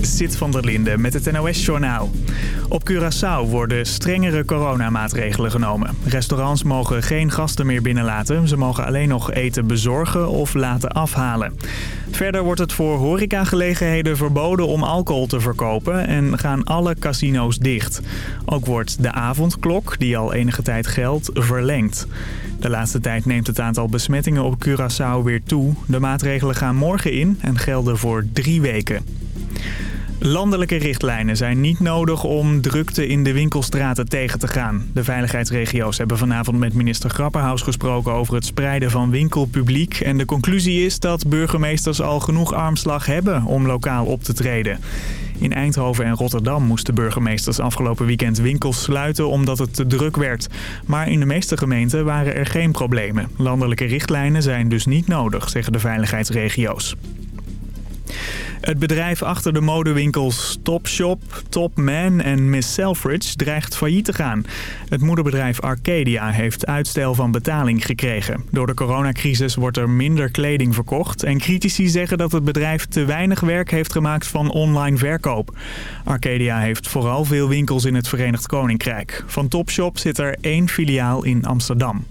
Sit van der Linde met het NOS-journaal. Op Curaçao worden strengere coronamaatregelen genomen. Restaurants mogen geen gasten meer binnenlaten. Ze mogen alleen nog eten bezorgen of laten afhalen. Verder wordt het voor horecagelegenheden verboden om alcohol te verkopen en gaan alle casino's dicht. Ook wordt de avondklok, die al enige tijd geldt, verlengd. De laatste tijd neemt het aantal besmettingen op Curaçao weer toe. De maatregelen gaan morgen in en gelden voor drie weken. Landelijke richtlijnen zijn niet nodig om drukte in de winkelstraten tegen te gaan. De veiligheidsregio's hebben vanavond met minister Grapperhaus gesproken over het spreiden van winkelpubliek. En de conclusie is dat burgemeesters al genoeg armslag hebben om lokaal op te treden. In Eindhoven en Rotterdam moesten burgemeesters afgelopen weekend winkels sluiten omdat het te druk werd. Maar in de meeste gemeenten waren er geen problemen. Landelijke richtlijnen zijn dus niet nodig, zeggen de veiligheidsregio's. Het bedrijf achter de modewinkels Topshop, Topman en Miss Selfridge dreigt failliet te gaan. Het moederbedrijf Arcadia heeft uitstel van betaling gekregen. Door de coronacrisis wordt er minder kleding verkocht... en critici zeggen dat het bedrijf te weinig werk heeft gemaakt van online verkoop. Arcadia heeft vooral veel winkels in het Verenigd Koninkrijk. Van Topshop zit er één filiaal in Amsterdam.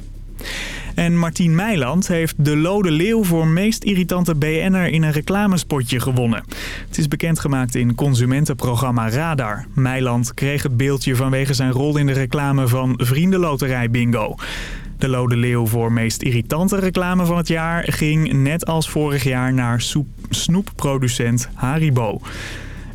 En Martien Meiland heeft de Lode Leeuw voor meest irritante BN'er in een reclamespotje gewonnen. Het is bekendgemaakt in consumentenprogramma Radar. Meiland kreeg het beeldje vanwege zijn rol in de reclame van Vriendenloterij Bingo. De Lode Leeuw voor meest irritante reclame van het jaar ging net als vorig jaar naar snoepproducent Haribo.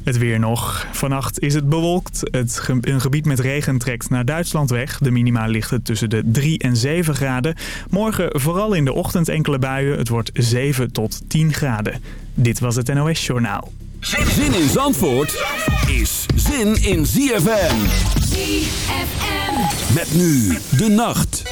Het weer nog. Vannacht is het bewolkt. Het een gebied met regen trekt naar Duitsland weg. De minima ligt tussen de 3 en 7 graden. Morgen vooral in de ochtend enkele buien. Het wordt 7 tot 10 graden. Dit was het NOS Journaal. Zin in Zandvoort is zin in ZFM. ZFM. Met nu de nacht.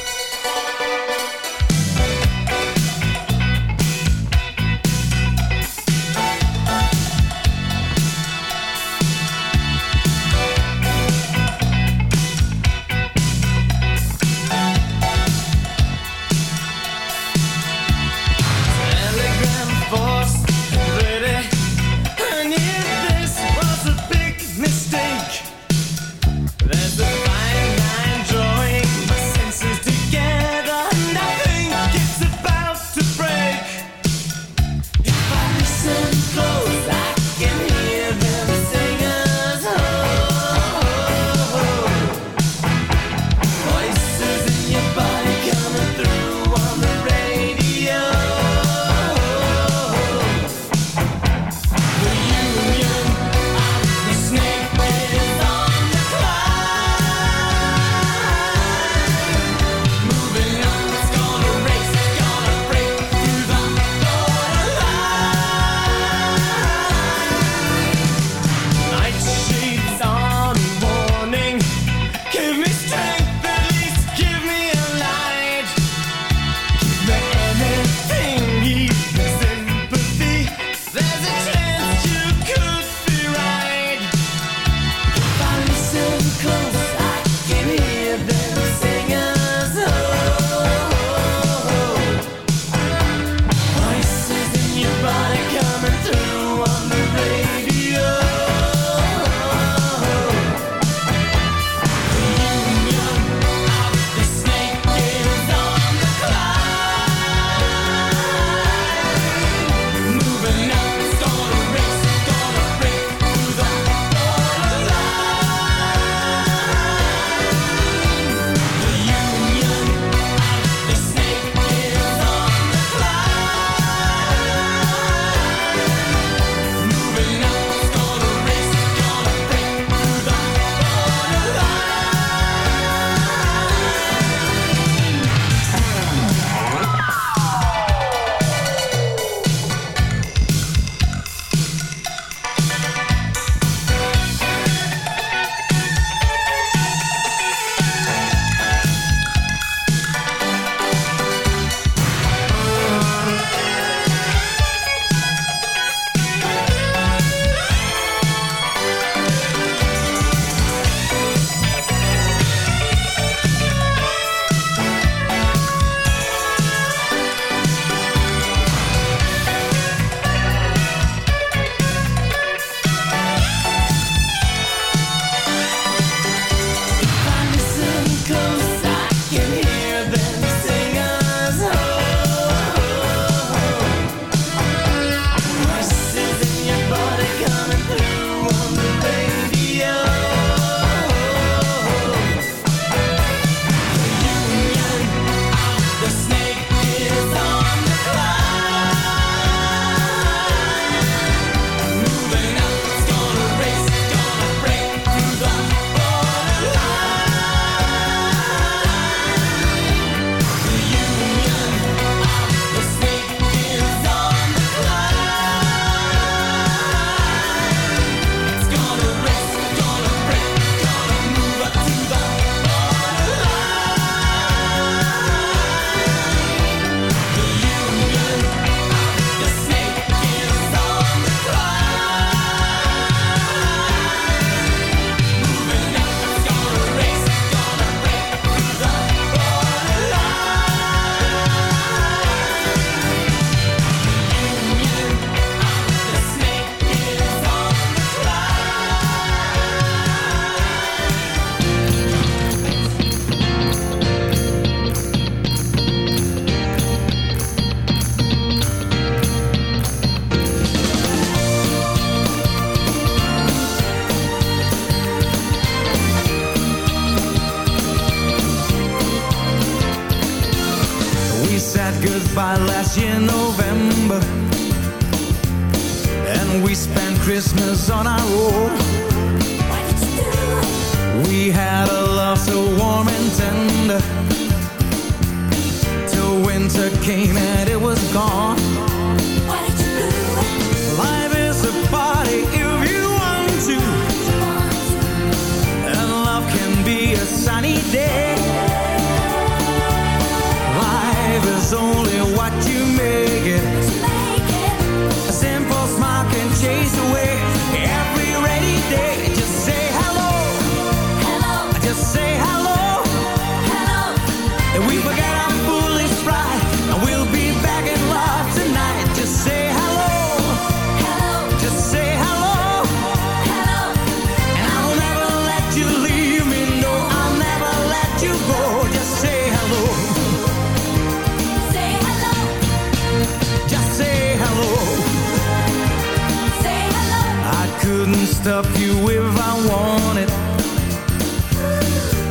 love you if I wanted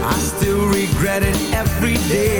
I still regret it every day.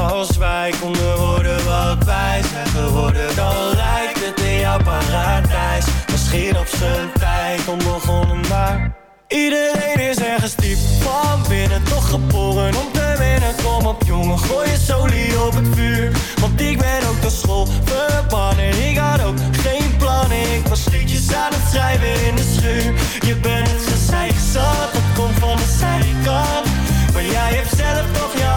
als wij konden worden wat wij zijn geworden Dan lijkt het in jouw paradijs. Misschien op zijn tijd onbegonnen maar. Iedereen is ergens diep van binnen Toch geboren om te winnen. Kom op jongen, gooi je solie op het vuur. Want ik ben ook de school verbannen Ik had ook geen plannen. Ik was liedjes aan het schrijven in de schuur. Je bent het gezeik zat, dat komt van de zijkant. Maar jij hebt zelf toch je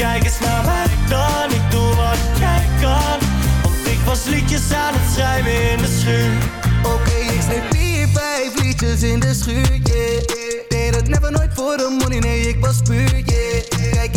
Kijk eens naar mij dan, ik doe wat jij kan. Want ik was liedjes aan het schrijven in de schuur. Oké, ik sneep vier, vijf liedjes in de schuur, yeah. Deed het never nooit voor de money, nee, ik was puur, yeah. Kijk,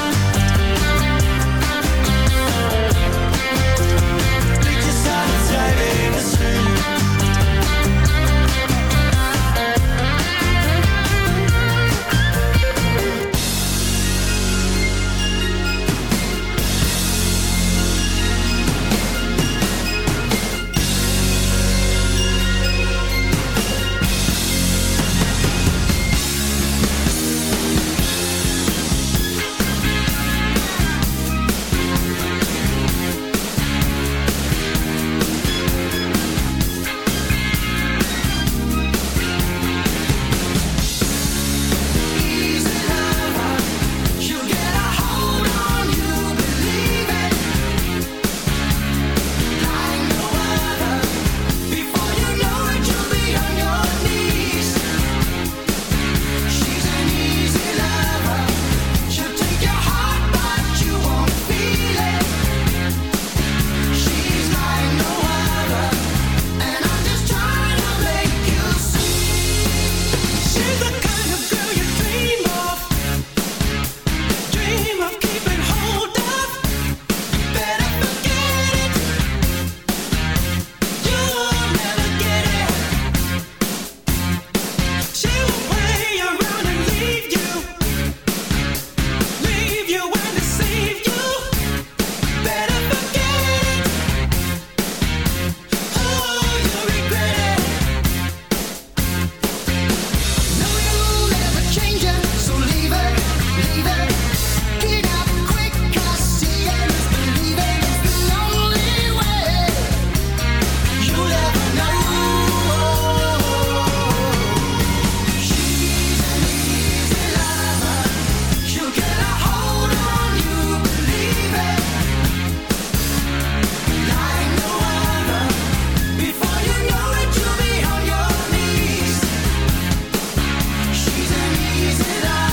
did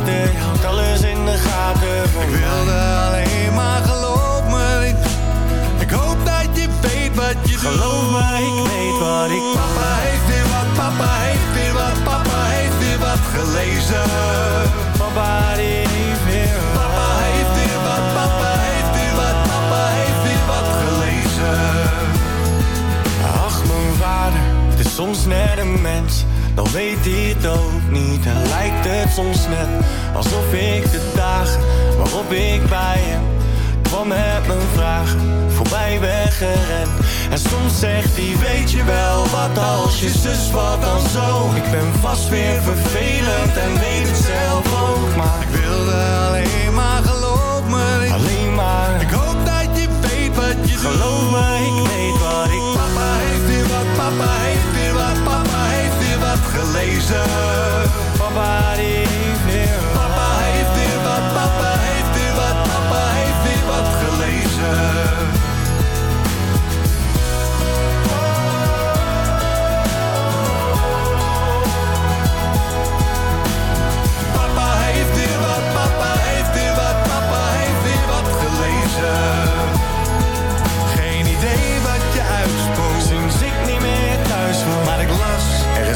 je houdt alles in de gaten. Ik wilde alleen maar geloof me. Ik, ik hoop dat je weet wat je doet. Geloof me, ik weet wat ik Papa heeft weer wat, papa heeft weer wat, papa heeft weer wat gelezen. Papa die heeft weer Papa heeft weer wat, papa heeft weer wat, papa heeft weer wat gelezen. Ach, mijn vader, het is soms net een mens. Dan weet hij het ook niet. En lijkt het soms net alsof ik de dagen waarop ik bij hem kwam met mijn vragen voorbij ben gerend. En soms zegt hij, weet je wel wat als je zus wat dan zo. Ik ben vast weer vervelend en weet het zelf ook. Maar Ik wilde alleen maar geloof me. Alleen maar, ik hoop dat je weet wat je doet. geloof me, ik weet wat ik Papa heeft weer wat, papa heeft gelezen. Papa heeft weer Papa heeft weer wat, papa heeft weer wat, papa heeft weer wat gelezen.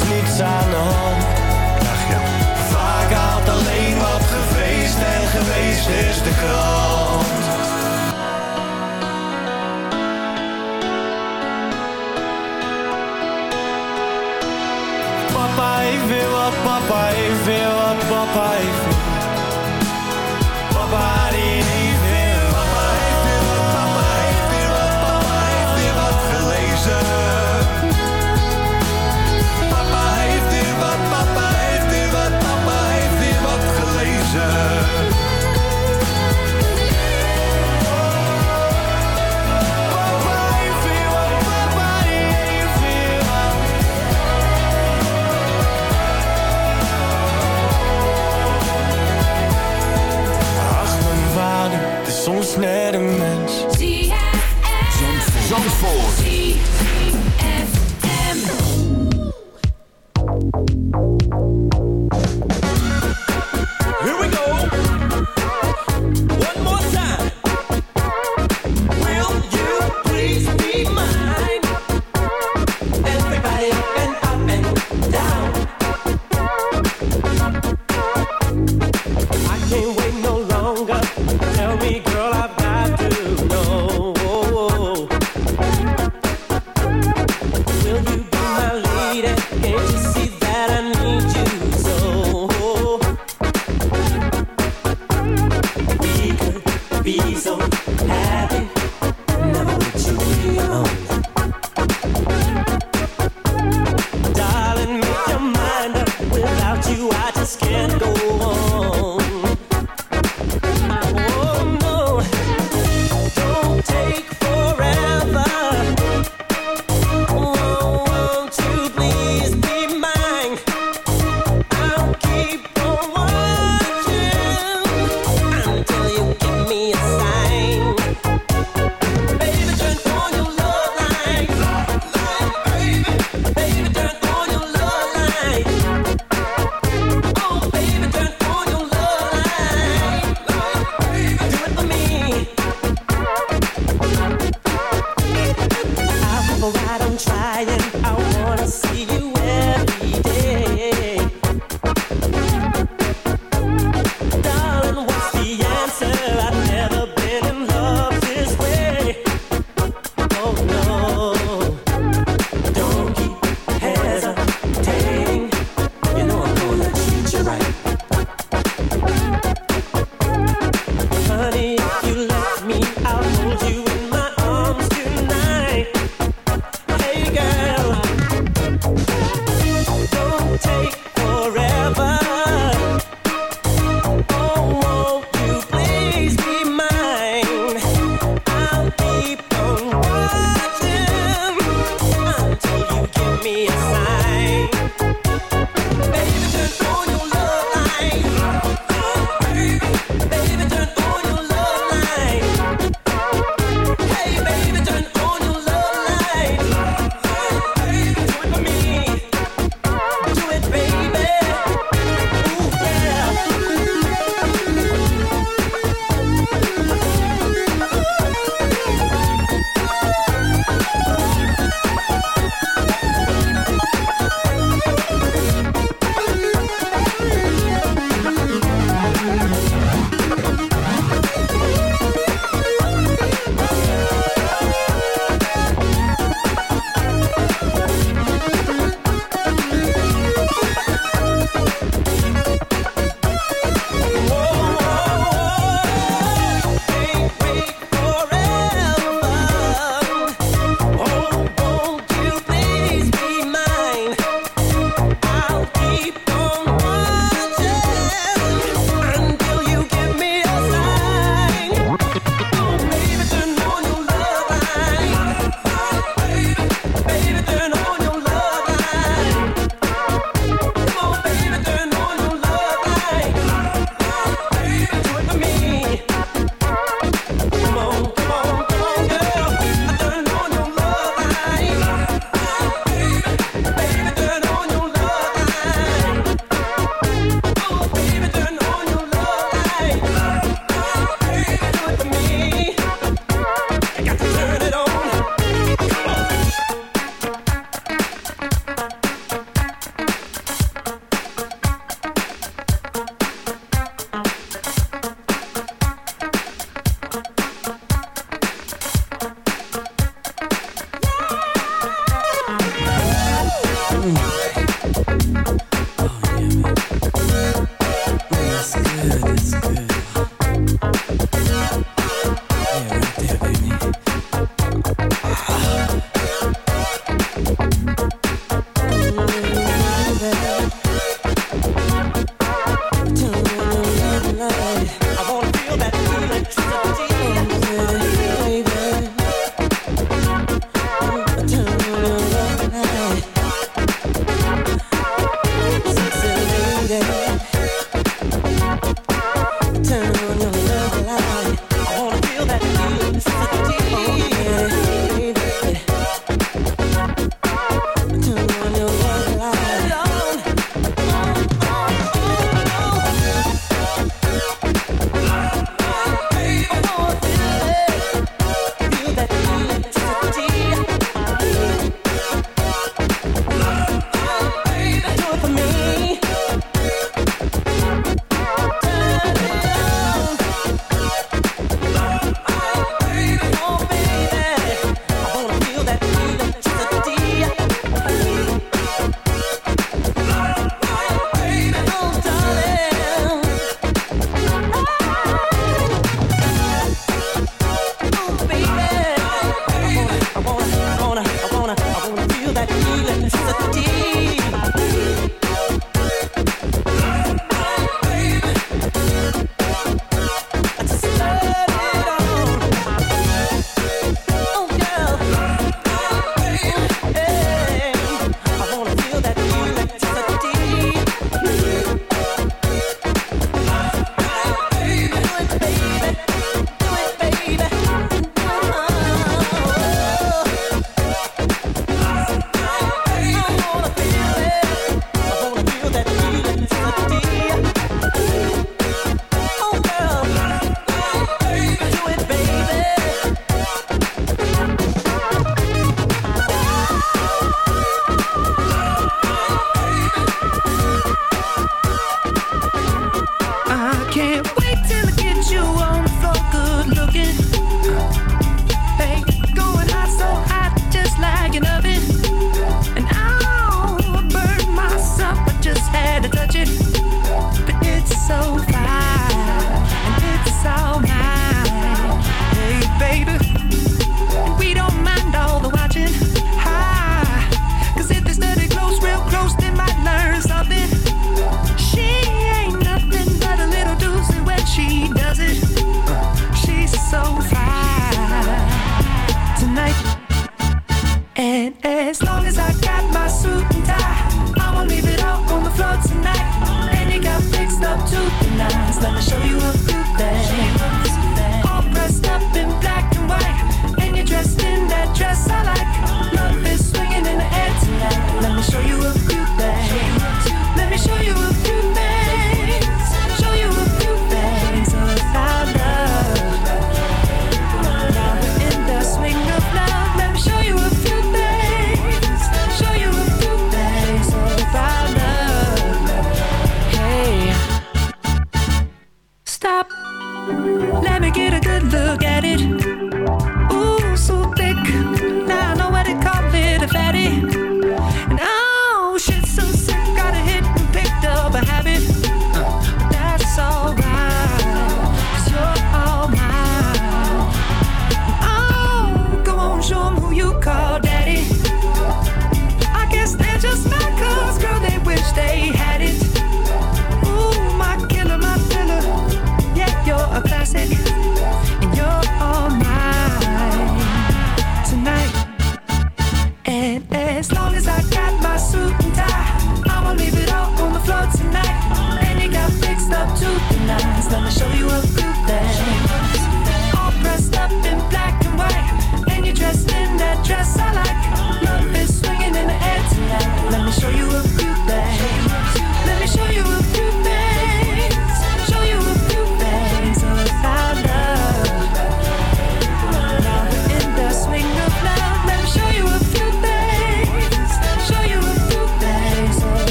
Is niets aan de hand. Dacht je, Vaak had alleen wat gevreesd En geweest is de krant. Papa heeft weer wat, papa heeft weer wat, papa heeft weer Papa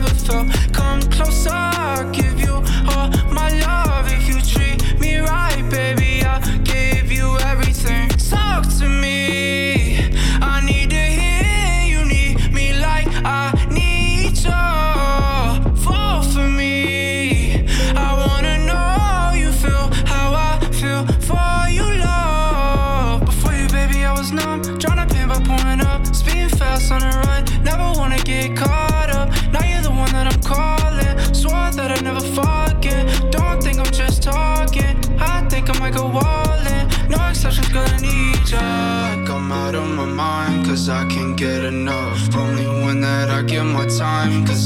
never felt. Come closer,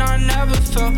I never felt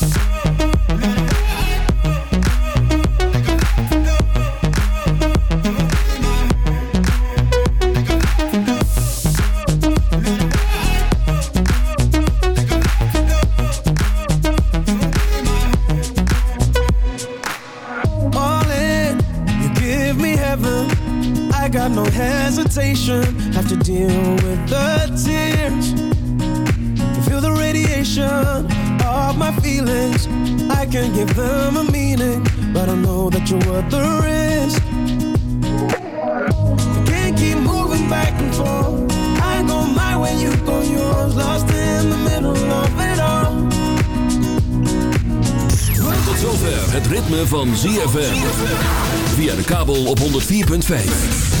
Hesitation. Have to deal with the tears. Feel the radiation of my feelings. I can give them a meaning, but I know that you're worth the risk. You can't keep moving back and forth. I go my way, you go yours. Lost in the middle of it all. Tot zover het ritme van ZFM. Via de kabel op 104.5.